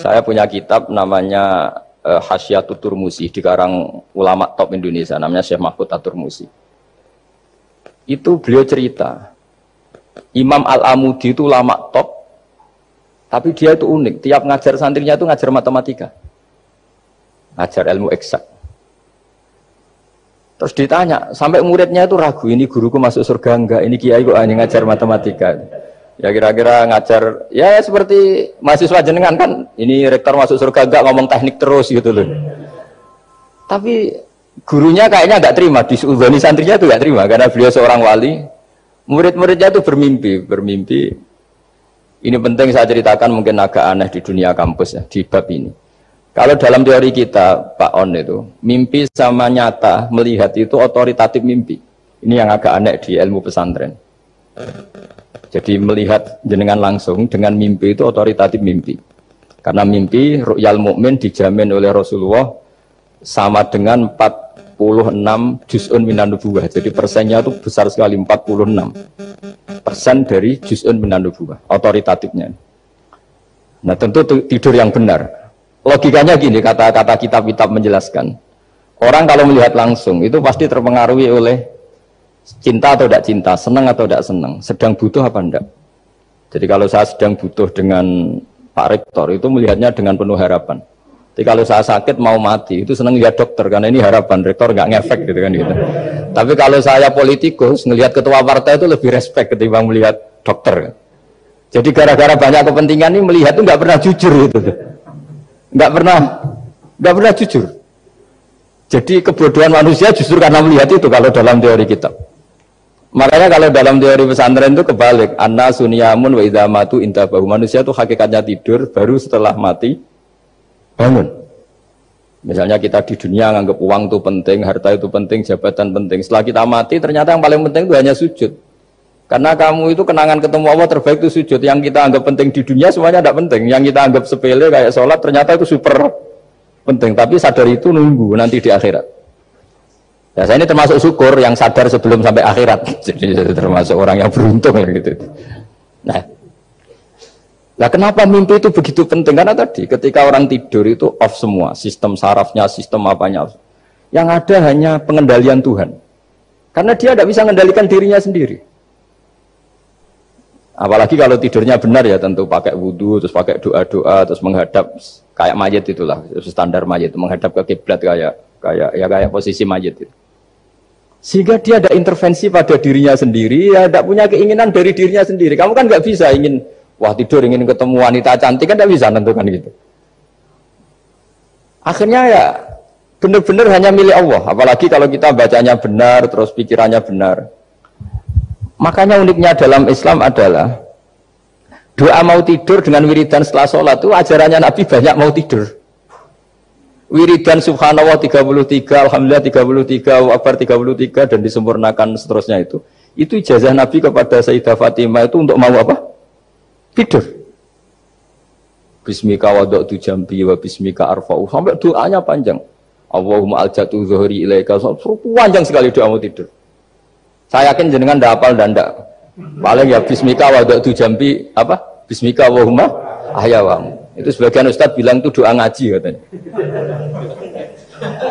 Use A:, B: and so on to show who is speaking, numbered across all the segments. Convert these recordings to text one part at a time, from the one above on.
A: Saya punya kitab namanya uh, Hasyiatul Turmusi dikarang ulama top Indonesia namanya Syekh Mahfud Aturmusi. Itu beliau cerita Imam Al-Amudi itu ulama top tapi dia itu unik, tiap ngajar santrinya itu ngajar matematika. Ngajar ilmu eksak. Terus ditanya, sampai muridnya itu ragu, ini guruku masuk surga enggak, ini kiai kok hanya ngajar matematika. Ya kira-kira ngajar, ya seperti mahasiswa jenengan kan, ini rektor masuk surga enggak ngomong teknik terus gitu loh. Tapi gurunya kayaknya enggak terima, di santrinya itu enggak terima, karena beliau seorang wali. Murid-muridnya itu bermimpi, bermimpi. Ini penting saya ceritakan mungkin agak aneh di dunia kampus ya, di bab ini. Kalau dalam teori kita, Pak On itu, mimpi sama nyata, melihat itu otoritatif mimpi. Ini yang agak aneh di ilmu pesantren. Jadi melihat jenengan langsung dengan mimpi itu otoritatif mimpi. Karena mimpi ru'yal mukmin dijamin oleh Rasulullah sama dengan 46 juz'un minan nubuwah. Jadi persennya itu besar sekali 46 persen dari juz'un minan nubuwah, otoritatifnya. Nah tentu tidur yang benar. Logikanya gini, kata-kata kitab-kitab menjelaskan. Orang kalau melihat langsung itu pasti terpengaruhi oleh cinta atau tidak cinta, senang atau tidak senang, sedang butuh apa enggak. Jadi kalau saya sedang butuh dengan Pak Rektor itu melihatnya dengan penuh harapan. Jadi kalau saya sakit mau mati itu senang lihat dokter karena ini harapan rektor nggak ngefek gitu kan gitu. Tapi kalau saya politikus ngelihat ketua partai itu lebih respect ketimbang melihat dokter. Jadi gara-gara banyak kepentingan ini melihat itu nggak pernah jujur gitu. Nggak pernah nggak pernah jujur. Jadi kebodohan manusia justru karena melihat itu kalau dalam teori kita. Makanya kalau dalam teori pesantren itu kebalik. Anna sunyamun wa idamatu intabahu. Manusia itu hakikatnya tidur, baru setelah mati bangun. Misalnya kita di dunia nganggap uang itu penting, harta itu penting, jabatan penting. Setelah kita mati, ternyata yang paling penting itu hanya sujud. Karena kamu itu kenangan ketemu Allah terbaik itu sujud. Yang kita anggap penting di dunia semuanya tidak penting. Yang kita anggap sepele kayak sholat ternyata itu super penting. Tapi sadar itu nunggu nanti di akhirat. Ya saya ini termasuk syukur yang sadar sebelum sampai akhirat. Jadi termasuk orang yang beruntung gitu. Nah, Nah kenapa mimpi itu begitu penting? Karena tadi ketika orang tidur itu off semua, sistem sarafnya, sistem apanya. Yang ada hanya pengendalian Tuhan. Karena dia tidak bisa mengendalikan dirinya sendiri. Apalagi kalau tidurnya benar ya tentu pakai wudhu, terus pakai doa-doa, terus menghadap kayak mayat itulah, standar mayat, menghadap ke kiblat kayak kayak ya kayak posisi mayat itu. Sehingga dia ada intervensi pada dirinya sendiri, ya tidak punya keinginan dari dirinya sendiri. Kamu kan nggak bisa ingin, wah tidur ingin ketemu wanita cantik kan tidak bisa tentukan gitu. Akhirnya ya benar-benar hanya milik Allah. Apalagi kalau kita bacanya benar, terus pikirannya benar. Makanya uniknya dalam Islam adalah doa mau tidur dengan wiridan setelah sholat itu ajarannya Nabi banyak mau tidur wiridan subhanallah 33, alhamdulillah 33, akbar 33 dan disempurnakan seterusnya itu. Itu ijazah Nabi kepada Sayyidah Fatimah itu untuk mau apa? Tidur. Bismika wadok tu jambi wa bismika arfa'u. Sampai doanya panjang. Allahumma aljatu zuhri ilaika. Panjang sekali doa mau tidur. Saya yakin jenengan tidak hafal dan tidak. Paling ya bismika wadok tu jambi apa? Bismika Allahumma ahyawamu. Itu sebagian ustadz bilang itu doa ngaji katanya.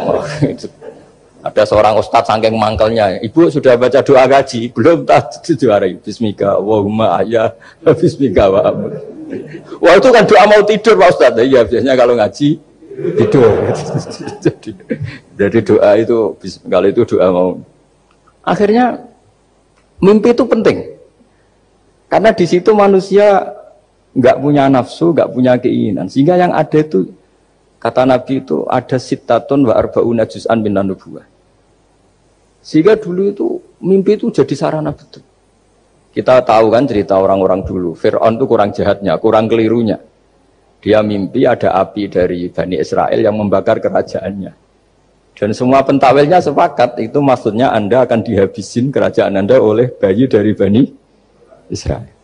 A: Oh, itu. Ada seorang ustadz sangking mangkelnya, ibu sudah baca doa ngaji, belum tak juara Bismika, Allahumma ayah, Bismika wa Wah itu kan doa mau tidur Pak Ustadz, iya biasanya kalau ngaji tidur. jadi, jadi doa itu, kalau itu doa mau. Akhirnya mimpi itu penting. Karena di situ manusia nggak punya nafsu, nggak punya keinginan. Sehingga yang ada itu kata Nabi itu ada sitatun wa arbauna juz'an bin nubuwah. Sehingga dulu itu mimpi itu jadi sarana betul. Kita tahu kan cerita orang-orang dulu. Fir'aun itu kurang jahatnya, kurang kelirunya. Dia mimpi ada api dari Bani Israel yang membakar kerajaannya. Dan semua pentawelnya sepakat itu maksudnya Anda akan dihabisin kerajaan Anda oleh bayi dari Bani Israel.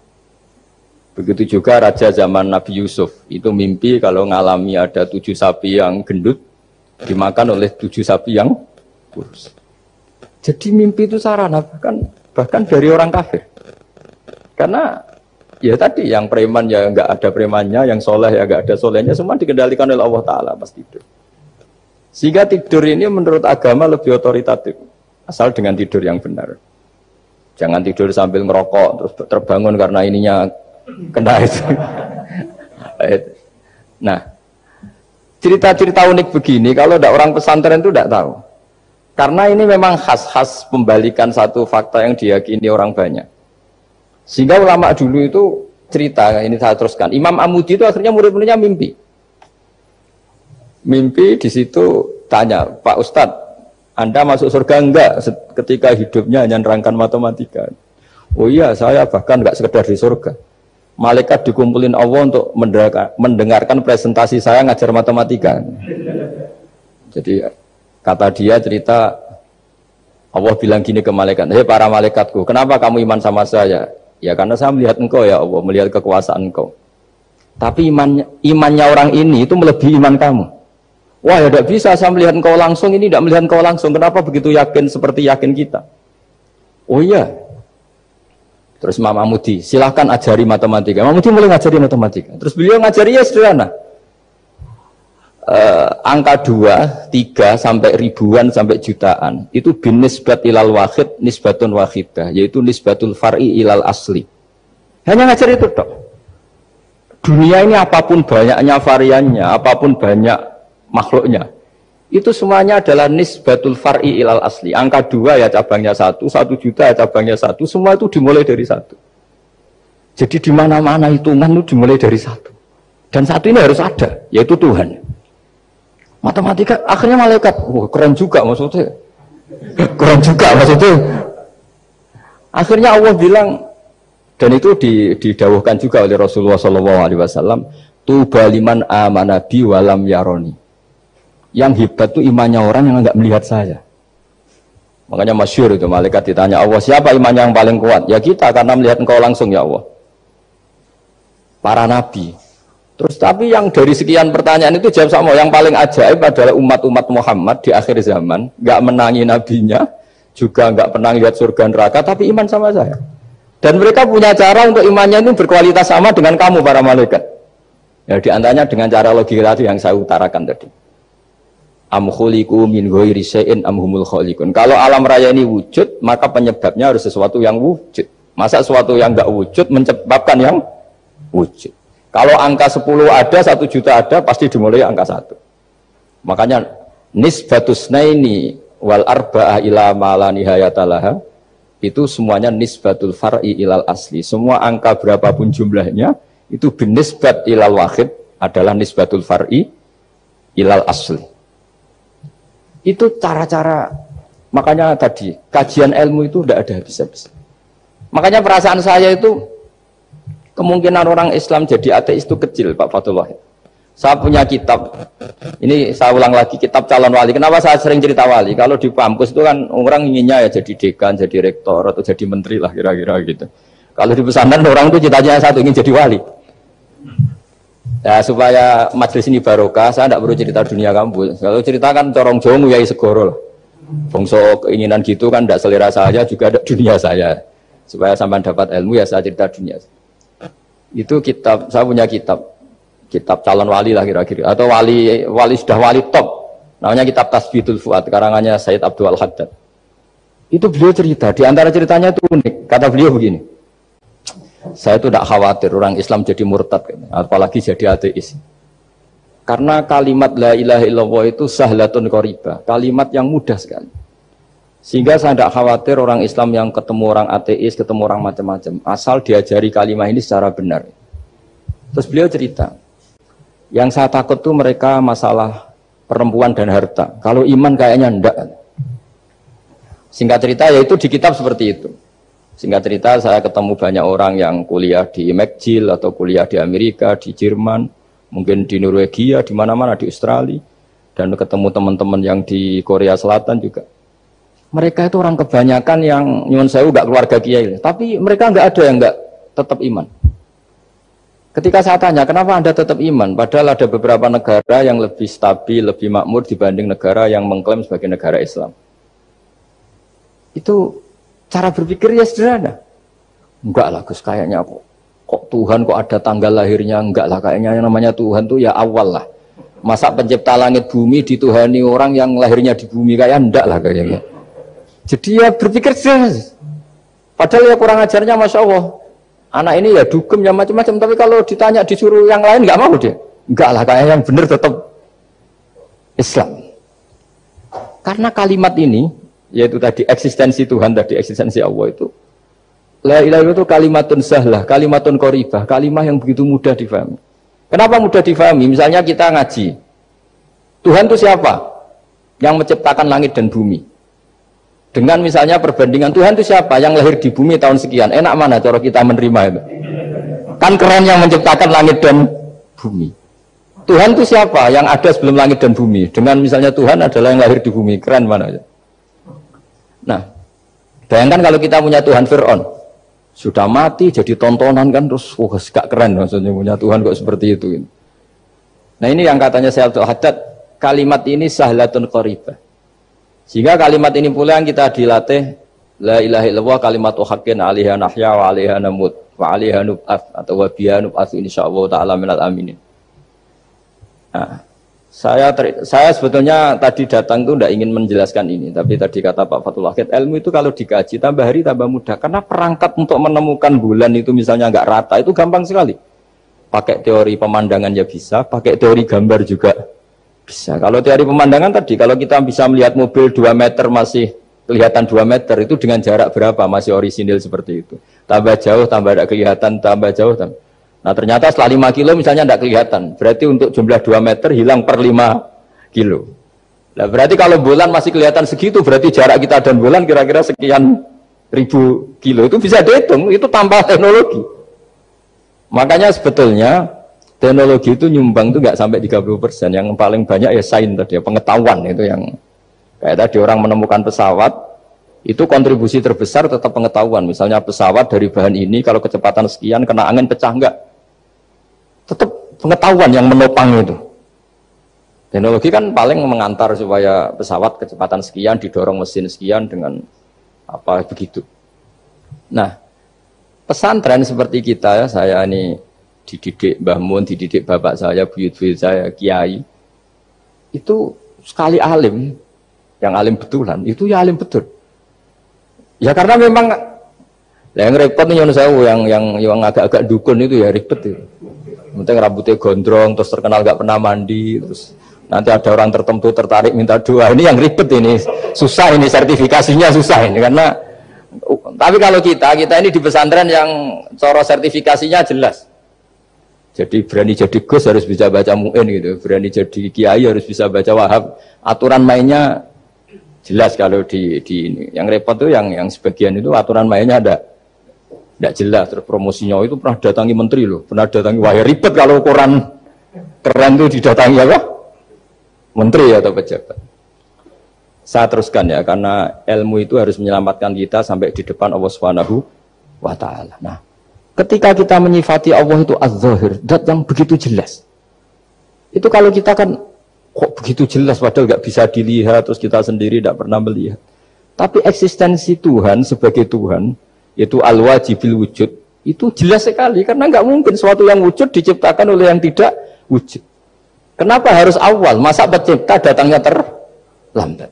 A: Begitu juga raja zaman Nabi Yusuf itu mimpi kalau ngalami ada tujuh sapi yang gendut dimakan oleh tujuh sapi yang kurus. Jadi mimpi itu sarana bahkan bahkan dari orang kafir. Karena ya tadi yang preman ya nggak ada premannya, yang soleh ya nggak ada solehnya, semua dikendalikan oleh Allah Taala pas tidur. Sehingga tidur ini menurut agama lebih otoritatif, asal dengan tidur yang benar. Jangan tidur sambil ngerokok terus terbangun karena ininya kena itu. nah, cerita-cerita unik begini kalau tidak orang pesantren itu tidak tahu. Karena ini memang khas-khas pembalikan satu fakta yang diyakini orang banyak. Sehingga ulama dulu itu cerita, ini saya teruskan. Imam Amudi itu akhirnya murid-muridnya mimpi. Mimpi di situ tanya, Pak Ustadz, anda masuk surga enggak ketika hidupnya hanya nerangkan matematika? Oh iya, saya bahkan enggak sekedar di surga. Malaikat dikumpulin Allah untuk mendengarkan presentasi saya ngajar matematika. Jadi kata dia cerita Allah bilang gini ke malaikat, hei para malaikatku, kenapa kamu iman sama saya? Ya karena saya melihat engkau ya Allah, melihat kekuasaan engkau. Tapi imannya, imannya orang ini itu melebihi iman kamu. Wah ya tidak bisa saya melihat engkau langsung, ini tidak melihat engkau langsung. Kenapa begitu yakin seperti yakin kita? Oh iya. Terus Mama Mudi, silahkan ajari matematika. Mama Mudi mulai ngajari matematika. Terus beliau ngajari ya sederhana. Uh, angka 2, 3 sampai ribuan sampai jutaan itu bin nisbat ilal wahid nisbatun wahidah yaitu nisbatul far'i ilal asli hanya ngajar itu dok dunia ini apa pun banyaknya variannya apa pun banyak makhluknya. Itu semuanya adalah nisbatul far'i ilal asli. Angka dua ya cabangnya satu, satu juta ya cabangnya satu, semua itu dimulai dari satu. Jadi di mana-mana hitungan itu dimulai dari satu. Dan satu ini harus ada, yaitu Tuhan. Matematika akhirnya malaikat, wah keren juga maksudnya. keren juga maksudnya. Akhirnya Allah bilang, dan itu didawuhkan juga oleh Rasulullah SAW, Tubaliman amanabi walam yaroni yang hebat itu imannya orang yang nggak melihat saya. Makanya masyur itu malaikat ditanya Allah siapa iman yang paling kuat? Ya kita karena melihat engkau langsung ya Allah. Para nabi. Terus tapi yang dari sekian pertanyaan itu jawab sama yang paling ajaib adalah umat-umat Muhammad di akhir zaman nggak menangi nabinya juga nggak pernah lihat surga neraka tapi iman sama saya. Dan mereka punya cara untuk imannya itu berkualitas sama dengan kamu para malaikat. Ya di antaranya dengan cara logika itu yang saya utarakan tadi am khuliqu min ghairi syai'in am humul khaliqun. Kalau alam raya ini wujud, maka penyebabnya harus sesuatu yang wujud. Masa sesuatu yang enggak wujud menyebabkan yang wujud. Kalau angka 10 ada, 1 juta ada, pasti dimulai angka 1. Makanya nisbatus naini wal arba'ah ila ma la nihayatalaha itu semuanya nisbatul far'i ilal asli. Semua angka berapapun jumlahnya itu binisbat ilal wahid adalah nisbatul far'i ilal asli. Itu cara-cara makanya tadi kajian ilmu itu tidak ada habis-habis. Makanya perasaan saya itu kemungkinan orang Islam jadi ateis itu kecil Pak Fatullah. Saya punya kitab, ini saya ulang lagi kitab calon wali. Kenapa saya sering cerita wali? Kalau di kampus itu kan orang inginnya ya jadi dekan, jadi rektor atau jadi menteri lah kira-kira gitu. Kalau di pesantren orang itu cita-cita satu ingin jadi wali. Ya supaya majelis ini barokah, saya tidak perlu cerita dunia kamu. Kalau ceritakan corong jongu ya segoro lah. Bongso keinginan gitu kan tidak selera saya juga ada dunia saya. Supaya sampai dapat ilmu ya saya cerita dunia. Itu kitab, saya punya kitab. Kitab calon wali lah kira-kira. Atau wali wali sudah wali top. Namanya kitab Tasbidul Fuad, karangannya Said Abdul Haddad. Itu beliau cerita, di antara ceritanya itu unik. Kata beliau begini, saya itu tidak khawatir orang Islam jadi murtad, apalagi jadi ateis. Karena kalimat la ilaha illallah itu sahlatun qoriba, kalimat yang mudah sekali. Sehingga saya tidak khawatir orang Islam yang ketemu orang ateis, ketemu orang macam-macam, asal diajari kalimat ini secara benar. Terus beliau cerita, yang saya takut tuh mereka masalah perempuan dan harta. Kalau iman kayaknya enggak. Singkat cerita yaitu di kitab seperti itu. Singkat cerita saya ketemu banyak orang yang kuliah di McGill atau kuliah di Amerika, di Jerman, mungkin di Norwegia, di mana-mana di Australia, dan ketemu teman-teman yang di Korea Selatan juga. Mereka itu orang kebanyakan yang nyuwun saya nggak keluarga kiai, tapi mereka nggak ada yang nggak tetap iman. Ketika saya tanya, kenapa Anda tetap iman? Padahal ada beberapa negara yang lebih stabil, lebih makmur dibanding negara yang mengklaim sebagai negara Islam. Itu Cara berpikir ya sederhana. Enggak lah Gus kayaknya aku. kok Tuhan kok ada tanggal lahirnya? Enggak lah kayaknya yang namanya Tuhan tuh ya awal lah. Masa pencipta langit bumi dituhani orang yang lahirnya di bumi? Kayak enggak lah kayaknya. Jadi ya berpikir jelas padahal ya kurang ajarnya Masya Allah. Anak ini ya dugem ya macam-macam. Tapi kalau ditanya disuruh yang lain enggak mau dia. Enggak lah kayak yang benar tetap Islam. Karena kalimat ini yaitu tadi eksistensi Tuhan tadi eksistensi Allah itu La ilaha itu kalimatun sahlah, kalimatun koribah, kalimat yang begitu mudah difahami. Kenapa mudah difahami? Misalnya kita ngaji. Tuhan itu siapa? Yang menciptakan langit dan bumi. Dengan misalnya perbandingan Tuhan itu siapa? Yang lahir di bumi tahun sekian. Enak mana cara kita menerima itu? Kan keren yang menciptakan langit dan bumi. Tuhan itu siapa? Yang ada sebelum langit dan bumi. Dengan misalnya Tuhan adalah yang lahir di bumi. Keren mana? Nah, bayangkan kalau kita punya Tuhan Fir'aun. Sudah mati jadi tontonan kan terus wah gak keren maksudnya punya Tuhan kok seperti itu nah ini yang katanya saya Abdul Haddad kalimat ini sahlatun qaribah. Sehingga kalimat ini pula yang kita dilatih la ilaha illallah kalimat haqqin alaiha nahya wa alaiha namut wa alaiha atau wa biha nub'af insyaallah taala minal aminin. Nah, saya ter, saya sebetulnya tadi datang tuh tidak ingin menjelaskan ini, tapi tadi kata Pak Fatul Wahid, ilmu itu kalau dikaji tambah hari tambah mudah, karena perangkat untuk menemukan bulan itu misalnya nggak rata itu gampang sekali. Pakai teori pemandangan ya bisa, pakai teori gambar juga bisa. Kalau teori pemandangan tadi, kalau kita bisa melihat mobil 2 meter masih kelihatan 2 meter itu dengan jarak berapa masih orisinil seperti itu. Tambah jauh, tambah tidak kelihatan, tambah jauh, tambah Nah ternyata setelah 5 kilo misalnya tidak kelihatan. Berarti untuk jumlah 2 meter hilang per 5 kilo. Nah berarti kalau bulan masih kelihatan segitu, berarti jarak kita dan bulan kira-kira sekian ribu kilo. Itu bisa dihitung, itu tanpa teknologi. Makanya sebetulnya teknologi itu nyumbang itu nggak sampai 30 persen. Yang paling banyak ya sains tadi, ya, pengetahuan itu yang kayak tadi orang menemukan pesawat, itu kontribusi terbesar tetap pengetahuan. Misalnya pesawat dari bahan ini kalau kecepatan sekian kena angin pecah enggak? Pengetahuan yang menopang itu. Teknologi kan paling mengantar supaya pesawat kecepatan sekian didorong mesin sekian dengan apa begitu. Nah, pesantren seperti kita ya, saya ini dididik Mbah Mun, dididik bapak saya, buyut-buyut saya, kiai. Itu sekali alim, yang alim betulan, itu ya alim betul. Ya karena memang yang repot nih yang yang yang agak-agak dukun itu ya ribet itu. Penting rambutnya gondrong, terus terkenal gak pernah mandi, terus nanti ada orang tertentu tertarik minta doa. Ini yang ribet ini, susah ini sertifikasinya susah ini karena. Tapi kalau kita, kita ini di pesantren yang coro sertifikasinya jelas. Jadi berani jadi Gus harus bisa baca muin gitu, berani jadi Kiai harus bisa baca Wahab. Aturan mainnya jelas kalau di, di ini. Yang repot tuh yang yang sebagian itu aturan mainnya ada tidak jelas terus promosinya itu pernah datangi menteri loh pernah datangi wah ya ribet kalau koran keren tuh didatangi apa menteri atau pejabat saya teruskan ya karena ilmu itu harus menyelamatkan kita sampai di depan Allah Subhanahu wa taala. Nah, ketika kita menyifati Allah itu az-zahir, dat yang begitu jelas. Itu kalau kita kan kok begitu jelas padahal nggak bisa dilihat terus kita sendiri tidak pernah melihat. Tapi eksistensi Tuhan sebagai Tuhan yaitu al wajibil wujud itu jelas sekali karena nggak mungkin suatu yang wujud diciptakan oleh yang tidak wujud. Kenapa harus awal? Masa pencipta datangnya terlambat?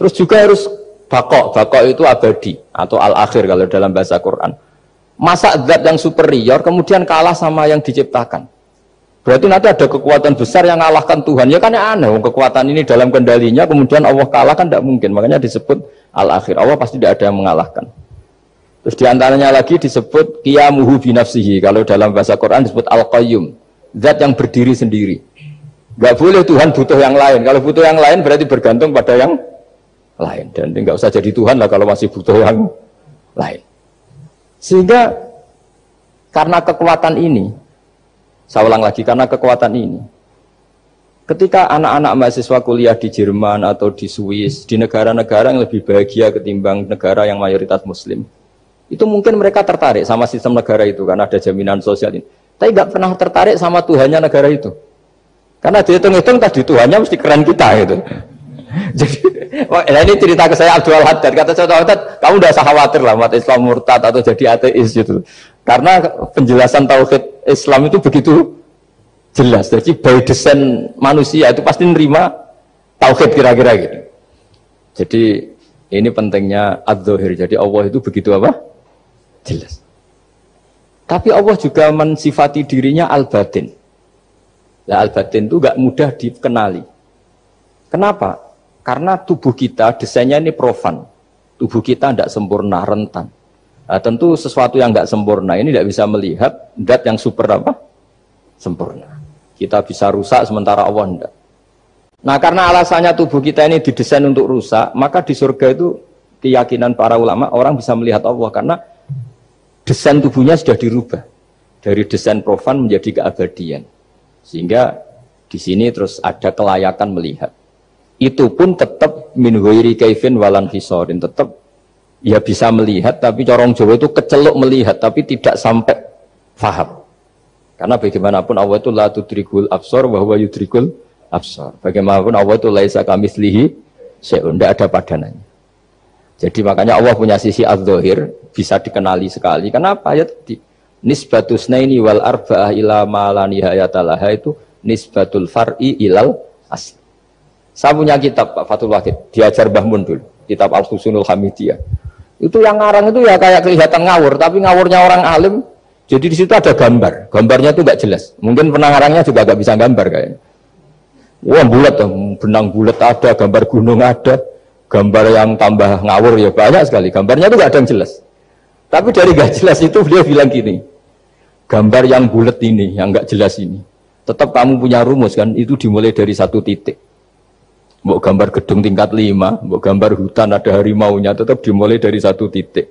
A: Terus juga harus bakok. Bakok itu abadi atau al-akhir kalau dalam bahasa Quran. Masa zat yang superior kemudian kalah sama yang diciptakan. Berarti nanti ada kekuatan besar yang mengalahkan Tuhan. Ya kan ya aneh, kekuatan ini dalam kendalinya, kemudian Allah kalah kan tidak mungkin. Makanya disebut al-akhir. Allah pasti tidak ada yang mengalahkan. Terus di antaranya lagi disebut kiamuhu binafsihi. Kalau dalam bahasa Quran disebut al-qayyum. Zat yang berdiri sendiri. Gak boleh Tuhan butuh yang lain. Kalau butuh yang lain berarti bergantung pada yang lain. Dan nggak usah jadi Tuhan lah kalau masih butuh yang lain. Sehingga karena kekuatan ini, saya ulang lagi, karena kekuatan ini. Ketika anak-anak mahasiswa kuliah di Jerman atau di Swiss, di negara-negara yang lebih bahagia ketimbang negara yang mayoritas muslim, itu mungkin mereka tertarik sama sistem negara itu, karena ada jaminan sosial ini. Tapi nggak pernah tertarik sama Tuhannya negara itu. Karena dihitung-hitung tadi Tuhannya mesti keren kita gitu. Jadi, nah ini cerita ke saya Abdul Haddad. Kata saya Haddad, kamu udah usah khawatir lah, umat Islam murtad atau jadi ateis gitu. Karena penjelasan tauhid Islam itu begitu jelas. Jadi by design manusia itu pasti nerima tauhid kira-kira gitu. Jadi ini pentingnya ad Jadi Allah itu begitu apa? Jelas. Tapi Allah juga mensifati dirinya al-batin. Nah, al-batin itu gak mudah dikenali. Kenapa? Karena tubuh kita desainnya ini profan. Tubuh kita tidak sempurna, rentan. Nah, tentu sesuatu yang nggak sempurna ini tidak bisa melihat dat yang super apa? Sempurna. Kita bisa rusak sementara Allah tidak. Nah karena alasannya tubuh kita ini didesain untuk rusak, maka di surga itu keyakinan para ulama orang bisa melihat Allah karena desain tubuhnya sudah dirubah dari desain profan menjadi keabadian. Sehingga di sini terus ada kelayakan melihat. Itu pun tetap min kaifin walan hisorin, tetap ya bisa melihat tapi corong Jawa itu keceluk melihat tapi tidak sampai faham karena bagaimanapun Allah itu la tudrikul absor bahwa yudrikul absor. Bagaimanapun Allah itu laisa kamislihi tidak ada padanannya. Jadi makanya Allah punya sisi az bisa dikenali sekali. Kenapa? Ya tadi nisbatus naini wal arba'ah ila ma la nihayatalaha itu nisbatul far'i ilal asli. Saya punya kitab Pak Fatul Wahid diajar Mbah Mun dulu kitab Al-Husunul Hamidiyah. Itu yang ngarang itu ya kayak kelihatan ngawur, tapi ngawurnya orang alim. Jadi di situ ada gambar, gambarnya itu nggak jelas. Mungkin penangarangnya juga nggak bisa gambar kayaknya. Wah bulat, benang bulat ada, gambar gunung ada, gambar yang tambah ngawur ya banyak sekali. Gambarnya itu nggak ada yang jelas. Tapi dari nggak jelas itu beliau bilang gini, gambar yang bulat ini, yang nggak jelas ini, tetap kamu punya rumus kan? Itu dimulai dari satu titik. Mau gambar gedung tingkat lima, mau gambar hutan ada harimaunya, tetap dimulai dari satu titik.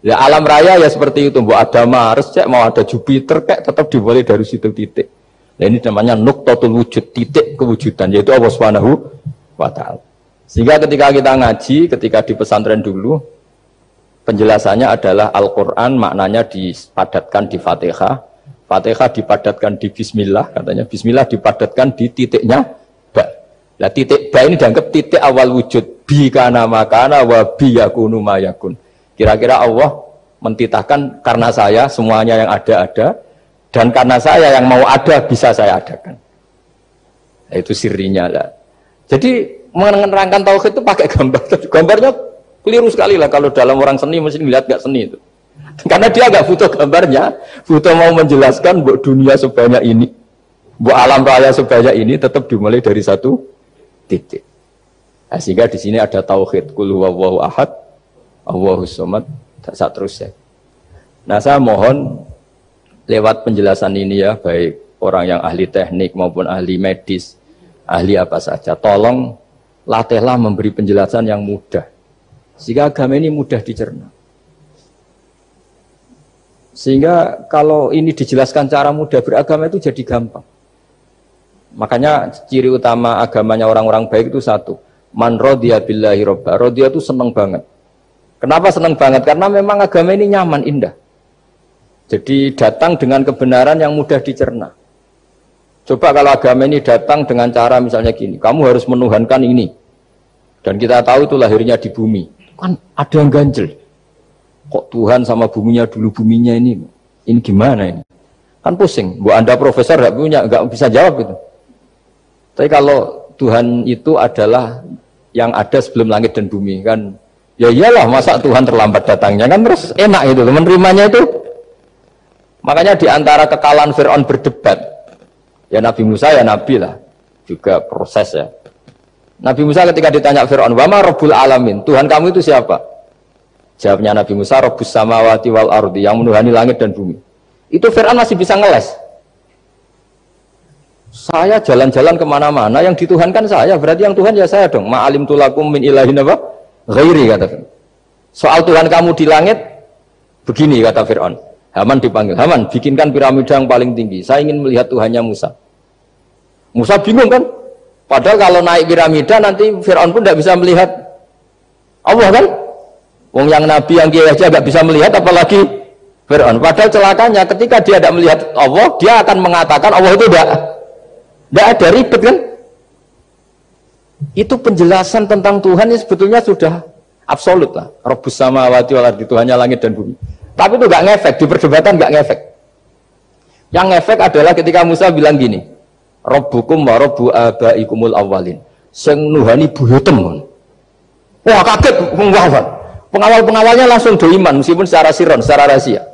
A: Ya alam raya ya seperti itu, mau ada Mars, cek mau ada Jupiter, kayak tetap dimulai dari situ titik. Nah ini namanya nuktotul wujud, titik kewujudan, yaitu Allah Subhanahu wa Ta'ala. Sehingga ketika kita ngaji, ketika di pesantren dulu, penjelasannya adalah Al-Quran maknanya dipadatkan di Fatihah, Fatihah dipadatkan di Bismillah, katanya Bismillah dipadatkan di titiknya Nah titik ba ini dianggap titik awal wujud. Bi kana makana wa bi yakunu mayakun. Kira-kira Allah mentitahkan karena saya semuanya yang ada ada dan karena saya yang mau ada bisa saya adakan. Nah, itu sirinya lah. Jadi menerangkan tauhid itu pakai gambar. Gambarnya keliru sekali lah kalau dalam orang seni mesti lihat gak seni itu. Karena dia agak butuh gambarnya, butuh mau menjelaskan buat dunia sebanyak ini, buat alam raya sebanyak ini tetap dimulai dari satu titik. Nah, sehingga di sini ada tauhid kul huwallahu ahad, Allahu somad, tak terus ya. Nah, saya mohon lewat penjelasan ini ya, baik orang yang ahli teknik maupun ahli medis, ahli apa saja, tolong latihlah memberi penjelasan yang mudah. Sehingga agama ini mudah dicerna. Sehingga kalau ini dijelaskan cara mudah beragama itu jadi gampang. Makanya ciri utama agamanya orang-orang baik itu satu. Man rodiya billahi robba. Rodiya itu senang banget. Kenapa senang banget? Karena memang agama ini nyaman, indah. Jadi datang dengan kebenaran yang mudah dicerna. Coba kalau agama ini datang dengan cara misalnya gini, kamu harus menuhankan ini. Dan kita tahu itu lahirnya di bumi. Kan ada yang ganjel. Kok Tuhan sama buminya dulu buminya ini, ini gimana ini? Kan pusing. Bu Anda profesor nggak punya, nggak bisa jawab itu. Tapi kalau Tuhan itu adalah yang ada sebelum langit dan bumi kan ya iyalah masa Tuhan terlambat datangnya? Kan terus enak itu menerimanya itu. Makanya di antara kekalahan Fir'aun berdebat ya Nabi Musa ya Nabi lah juga proses ya. Nabi Musa ketika ditanya Fir'aun wama Rabbul Alamin? Tuhan kamu itu siapa? Jawabnya Nabi Musa Rabbus Samawati wal Ardi yang menuhani langit dan bumi. Itu Fir'aun masih bisa ngeles. Saya jalan-jalan ke mana-mana, yang dituhankan saya, berarti yang Tuhan ya saya dong. Ma'alim tulakum min ilahin apa? Ghairi kata Soal Tuhan kamu di langit, begini kata Fir'aun. Haman dipanggil, Haman bikinkan piramida yang paling tinggi. Saya ingin melihat Tuhannya Musa. Musa bingung kan? Padahal kalau naik piramida nanti Fir'aun pun tidak bisa melihat Allah kan? Wong yang Nabi yang dia aja nggak bisa melihat, apalagi Fir'aun. Padahal celakanya ketika dia tidak melihat Allah, dia akan mengatakan Allah itu tidak tidak ada ribet kan? Itu penjelasan tentang Tuhan ini sebetulnya sudah absolut lah. Robus sama wati wal Tuhannya langit dan bumi. Tapi itu nggak ngefek di perdebatan nggak ngefek. Yang ngefek adalah ketika Musa bilang gini, Robbukum wa robbu abaikumul awalin. Sing nuhani buyutem. Wah kaget pengawal. Pengawal-pengawalnya langsung doiman meskipun secara siron, secara rahasia.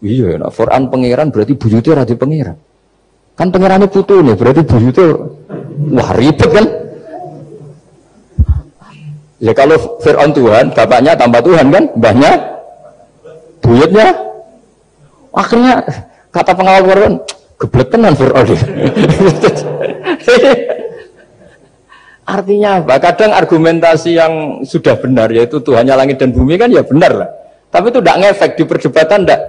A: Iya, nah, Quran pangeran berarti buyutnya radi pangeran. Kan pangerannya putu nih, berarti buyutnya wah ribet kan? Ya kalau Fir'aun Tuhan, bapaknya tambah Tuhan kan, mbahnya, buyutnya. Akhirnya kata pengawal Quran, geblek tenan Fir'aun. Artinya apa? Kadang argumentasi yang sudah benar yaitu Tuhannya langit dan bumi kan ya benar lah. Tapi itu tidak ngefek di perdebatan tidak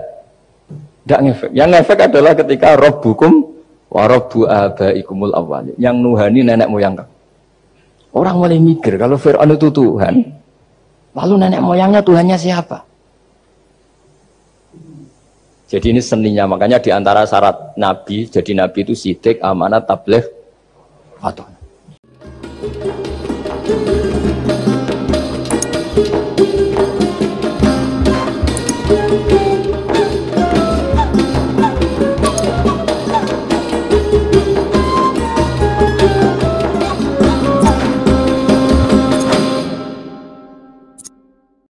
A: tidak ngefek. Yang ngefek adalah ketika Robbukum wa Robbu abaikumul awalin. Yang nuhani nenek moyang kamu. Orang mulai mikir kalau Fir'aun itu Tuhan, lalu nenek moyangnya Tuhannya siapa? Jadi ini seninya, makanya di antara syarat Nabi, jadi Nabi itu sidik, amanat, tabligh, fatwa.